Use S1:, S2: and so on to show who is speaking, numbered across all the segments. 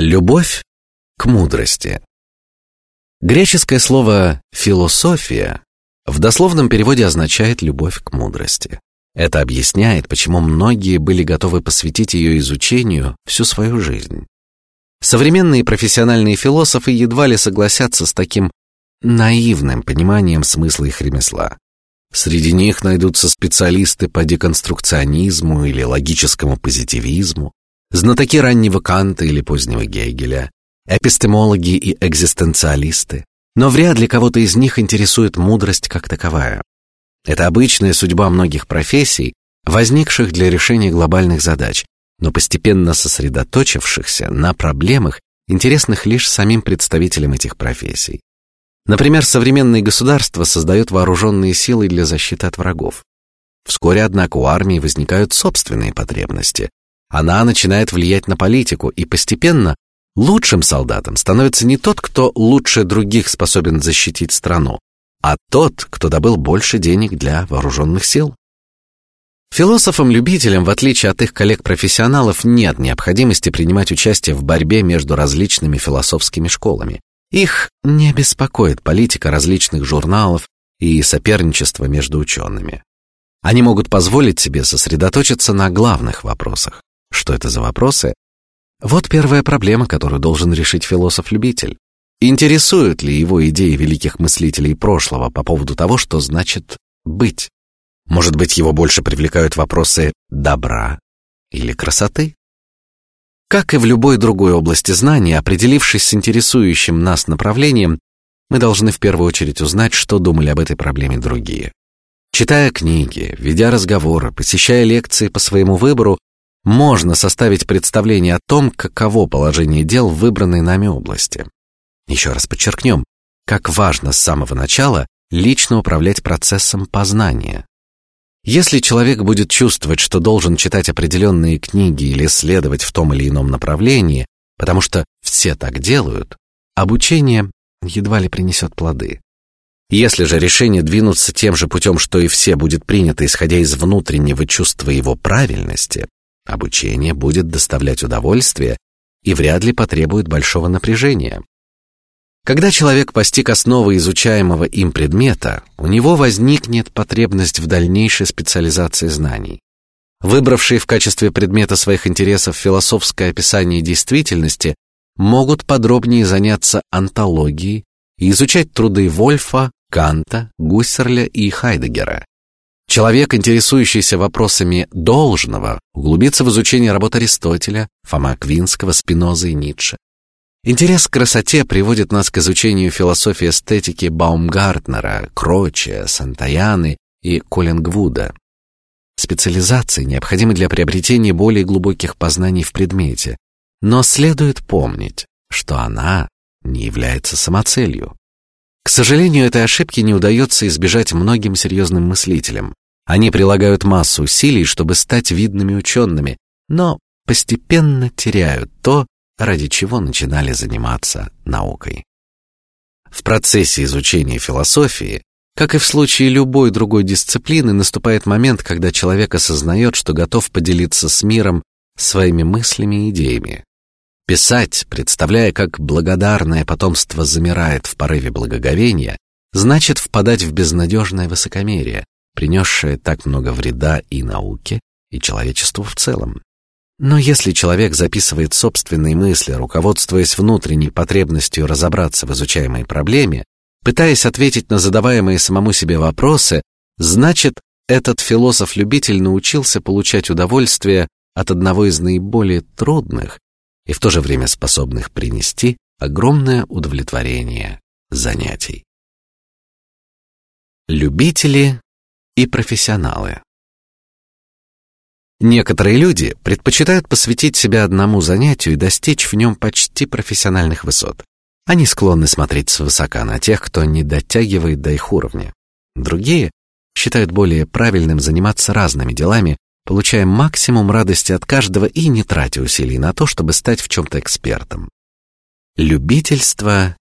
S1: Любовь к мудрости. Греческое слово философия в дословном переводе означает любовь к мудрости. Это объясняет, почему многие были готовы посвятить ее изучению всю свою жизнь. Современные профессиональные философы едва ли согласятся с таким наивным пониманием смысла их ремесла. Среди них найдутся специалисты по деконструкционизму или логическому позитивизму, знатоки раннего Канта или позднего Гегеля, эпистемологи и экзистенциалисты, но вряд ли кого-то из них интересует мудрость как таковая. Это обычная судьба многих профессий, возникших для решения глобальных задач, но постепенно сосредоточившихся на проблемах, интересных лишь самим представителям этих профессий. Например, современное государство создает вооруженные силы для защиты от врагов. Вскоре, однако, у армии возникают собственные потребности, она начинает влиять на политику, и постепенно лучшим солдатом становится не тот, кто лучше других способен защитить страну, а тот, кто добыл больше денег для вооруженных сил. Философам-любителям, в отличие от их коллег-профессионалов, нет необходимости принимать участие в борьбе между различными философскими школами. Их не беспокоит политика различных журналов и соперничество между учеными. Они могут позволить себе сосредоточиться на главных вопросах. Что это за вопросы? Вот первая проблема, которую должен решить философ-любитель. Интересуют ли его идеи великих мыслителей прошлого по поводу того, что значит быть? Может быть, его больше привлекают вопросы добра или красоты? Как и в любой другой области знания, определившись с интересующим нас направлением, мы должны в первую очередь узнать, что думали об этой проблеме другие. Читая книги, ведя разговоры, посещая лекции по своему выбору, можно составить представление о том, каково положение дел в выбранной нами области. Еще раз подчеркнем, как важно с самого начала лично управлять процессом познания. Если человек будет чувствовать, что должен читать определенные книги или следовать в том или ином направлении, потому что все так делают, обучение едва ли принесет плоды. Если же решение двинуться тем же путем, что и все, будет принято исходя из внутреннего чувства его правильности, Обучение будет доставлять удовольствие и вряд ли потребует большого напряжения. Когда человек постиг основы изучаемого им предмета, у него возникнет потребность в дальнейшей специализации знаний. Выбравшие в качестве предмета своих интересов философское описание действительности могут подробнее заняться антологией и изучать труды Вольфа, Канта, Гуссерля и Хайдегера. Человек, интересующийся вопросами должного, углубится в изучение работ Аристотеля, Фома Квинского, Спинозы и Ницше. Интерес к красоте приводит нас к изучению философии эстетики Баумгартнера, Кроче, Сантаяны и Коллингвуда. Специализации необходимы для приобретения более глубоких познаний в предмете, но следует помнить, что она не является самоцелью. К сожалению, этой ошибки не удается избежать многим серьезным мыслителям. Они прилагают массу усилий, чтобы стать видными учеными, но постепенно теряют то, ради чего начинали заниматься наукой. В процессе изучения философии, как и в случае любой другой дисциплины, наступает момент, когда человек осознает, что готов поделиться с миром своими мыслями и идеями. Писать, представляя, как благодарное потомство замирает в порыве благоговения, значит впадать в безнадежное высокомерие, принесшее так много вреда и науке, и человечеству в целом. Но если человек записывает собственные мысли, руководствуясь внутренней потребностью разобраться в изучаемой проблеме, пытаясь ответить на задаваемые самому себе вопросы, значит, этот философ-любитель научился получать удовольствие от одного из наиболее трудных и в то же время способных принести огромное удовлетворение занятий. Любители и профессионалы. Некоторые люди предпочитают посвятить себя одному занятию и достичь в нем почти профессиональных высот. Они склонны смотреть свысока на тех, кто не дотягивает до их уровня. Другие считают более правильным заниматься разными делами, получая максимум радости от каждого и не тратя усилий на то, чтобы стать в чем-то экспертом. Любительство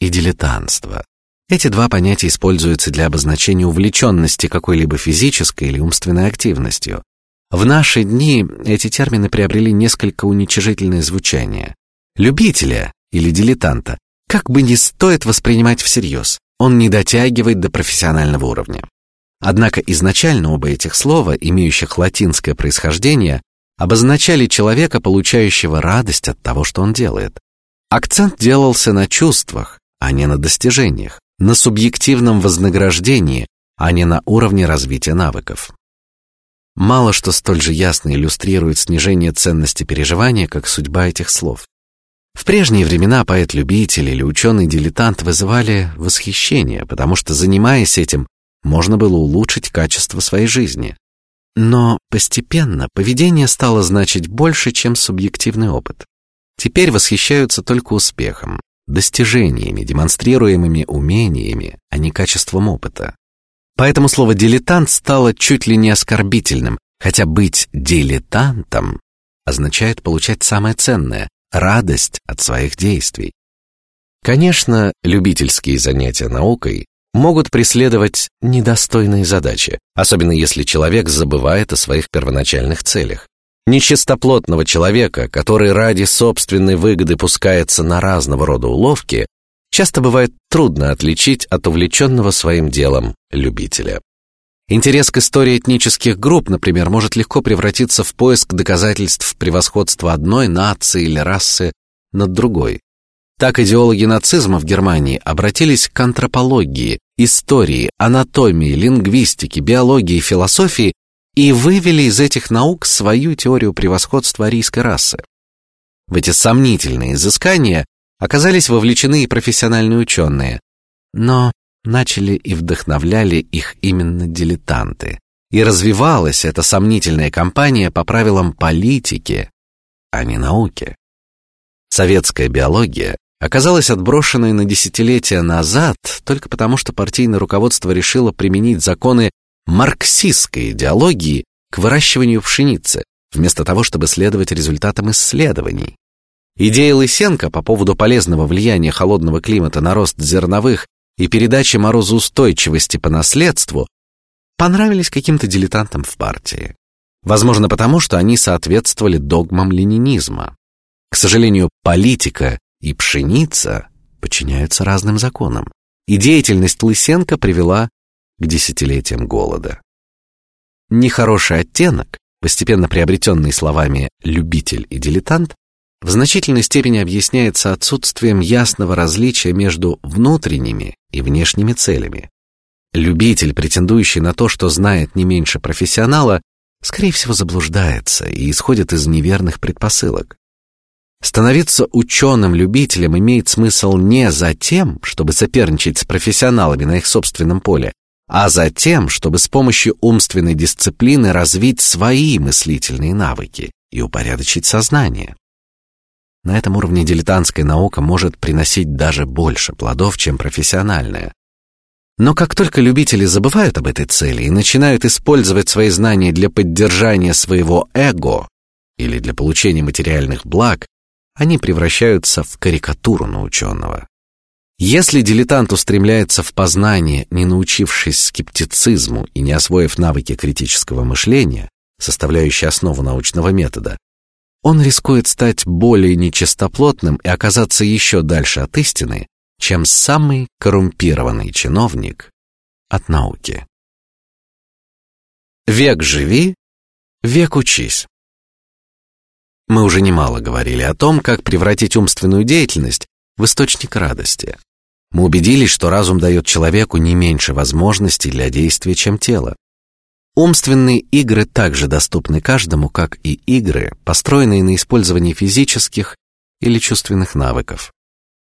S1: и дилетантство эти два понятия используются для обозначения увлеченности какой-либо физической или умственной активностью. В наши дни эти термины приобрели несколько уничижительное звучание. Любителя или дилетанта как бы не стоит воспринимать всерьез. Он не дотягивает до профессионального уровня. Однако изначально оба этих слова, имеющих латинское происхождение, обозначали человека, получающего радость от того, что он делает. Акцент делался на чувствах, а не на достижениях, на субъективном вознаграждении, а не на уровне развития навыков. Мало что столь же ясно иллюстрирует снижение ценности переживания, как судьба этих слов. В прежние времена поэт-любитель или ученый-дилетант вызывали восхищение, потому что занимаясь этим, можно было улучшить качество своей жизни. Но постепенно поведение стало значить больше, чем субъективный опыт. Теперь восхищаются только успехом, достижениями, демонстрируемыми умениями, а не качеством опыта. Поэтому слово дилетант стало чуть ли не оскорбительным, хотя быть дилетантом означает получать самое ценное радость от своих действий. Конечно, любительские занятия наукой могут преследовать недостойные задачи, особенно если человек забывает о своих первоначальных целях. Нечистоплотного человека, который ради собственной выгоды пускается на разного рода уловки, часто бывает трудно отличить от увлеченного своим делом любителя. Интерес к истории этнических групп, например, может легко превратиться в поиск доказательств превосходства одной нации или расы над другой. Так идеологи нацизма в Германии обратились к антропологии, истории, анатомии, лингвистике, биологии, философии и вывели из этих наук свою теорию превосходства арийской расы. В эти сомнительные изыскания оказались вовлечены и профессиональные ученые, но начали и вдохновляли их именно дилетанты. И развивалась эта сомнительная кампания по правилам политики, а не науки. Советская биология оказалась отброшенной на десятилетия назад только потому, что партийное руководство решило применить законы марксистской идеологии к выращиванию пшеницы, вместо того, чтобы следовать результатам исследований. Идеи Лысенко по поводу полезного влияния холодного климата на рост зерновых и передачи морозоустойчивости по наследству понравились каким-то дилетантам в партии. Возможно, потому что они соответствовали догмам ленинизма. К сожалению, политика и пшеница подчиняются разным законам, и деятельность Лысенко привела к десятилетиям голода. Нехороший оттенок, постепенно приобретенный словами любитель и дилетант, в значительной степени объясняется отсутствием ясного различия между внутренними и внешними целями. Любитель, претендующий на то, что знает не меньше профессионала, скорее всего заблуждается и исходит из неверных предпосылок. Становиться ученым-любителем имеет смысл не за тем, чтобы соперничать с профессионалами на их собственном поле, а за тем, чтобы с помощью умственной дисциплины развить свои мыслительные навыки и упорядочить сознание. На этом уровне дилетантская наука может приносить даже больше плодов, чем профессиональная. Но как только любители забывают об этой цели и начинают использовать свои знания для поддержания своего эго или для получения материальных благ, они превращаются в карикатуру на ученого. Если дилетант устремляется в познание, не научившись скептицизму и не освоив навыки критического мышления, составляющие основу научного метода, он рискует стать более нечистоплотным и оказаться еще дальше от истины, чем самый коррумпированный чиновник от науки. Век живи, век учись. Мы уже немало говорили о том, как превратить умственную деятельность в источник радости. Мы убедились, что разум дает человеку не меньше возможностей для действия, чем тело. Умственные игры также доступны каждому, как и игры, построенные на использовании физических или чувственных навыков.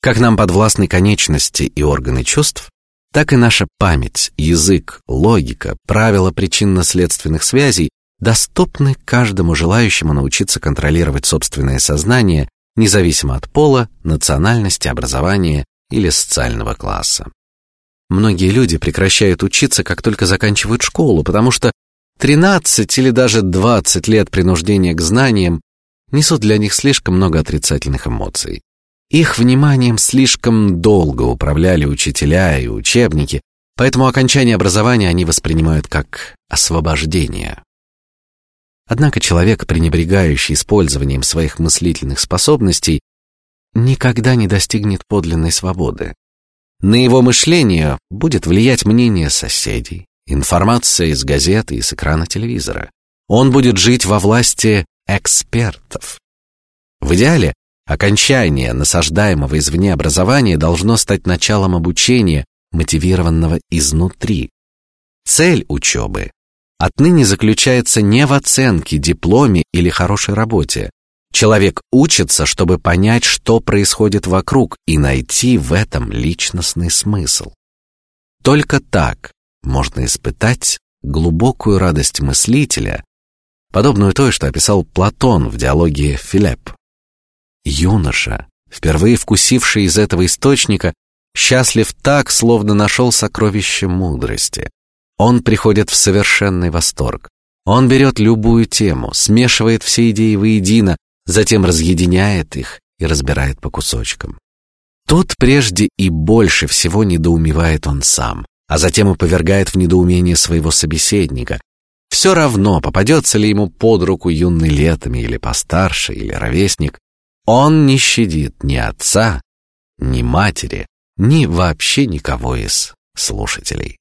S1: Как нам подвластны конечности и органы чувств, так и наша память, язык, логика, правила причинно-следственных связей доступны каждому желающему научиться контролировать собственное сознание, независимо от пола, национальности, образования или социального класса. Многие люди прекращают учиться, как только заканчивают школу, потому что 13 или даже 20 лет принуждения к знаниям несут для них слишком много отрицательных эмоций. Их вниманием слишком долго управляли учителя и учебники, поэтому окончание образования они воспринимают как освобождение. Однако человек, пренебрегающий использованием своих мыслительных способностей, никогда не достигнет подлинной свободы. На его мышление будет влиять мнение соседей, информация из газеты и с экрана телевизора. Он будет жить во власти экспертов. В идеале окончание насаждаемого извне образования должно стать началом обучения, мотивированного изнутри. Цель учебы отныне заключается не в оценке, дипломе или хорошей работе. Человек учится, чтобы понять, что происходит вокруг, и найти в этом личностный смысл. Только так можно испытать глубокую радость мыслителя, подобную той, что описал Платон в диалоге Филипп. Юноша, впервые вкусивший из этого источника, счастлив так, словно нашел сокровище мудрости. Он приходит в совершенный восторг. Он берет любую тему, смешивает все идеи воедино, затем разъединяет их и разбирает по кусочкам. Тут прежде и больше всего недоумевает он сам, а затем и повергает в недоумение своего собеседника. Все равно, попадется ли ему под руку юный летами или постарше, или ровесник, он не щадит ни отца, ни матери, ни вообще никого из слушателей.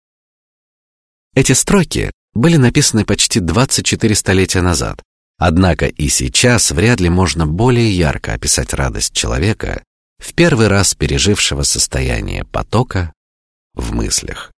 S1: Эти строки были написаны почти 24 столетия назад, однако и сейчас вряд ли можно более ярко описать радость человека, в первый раз пережившего состояние потока в мыслях.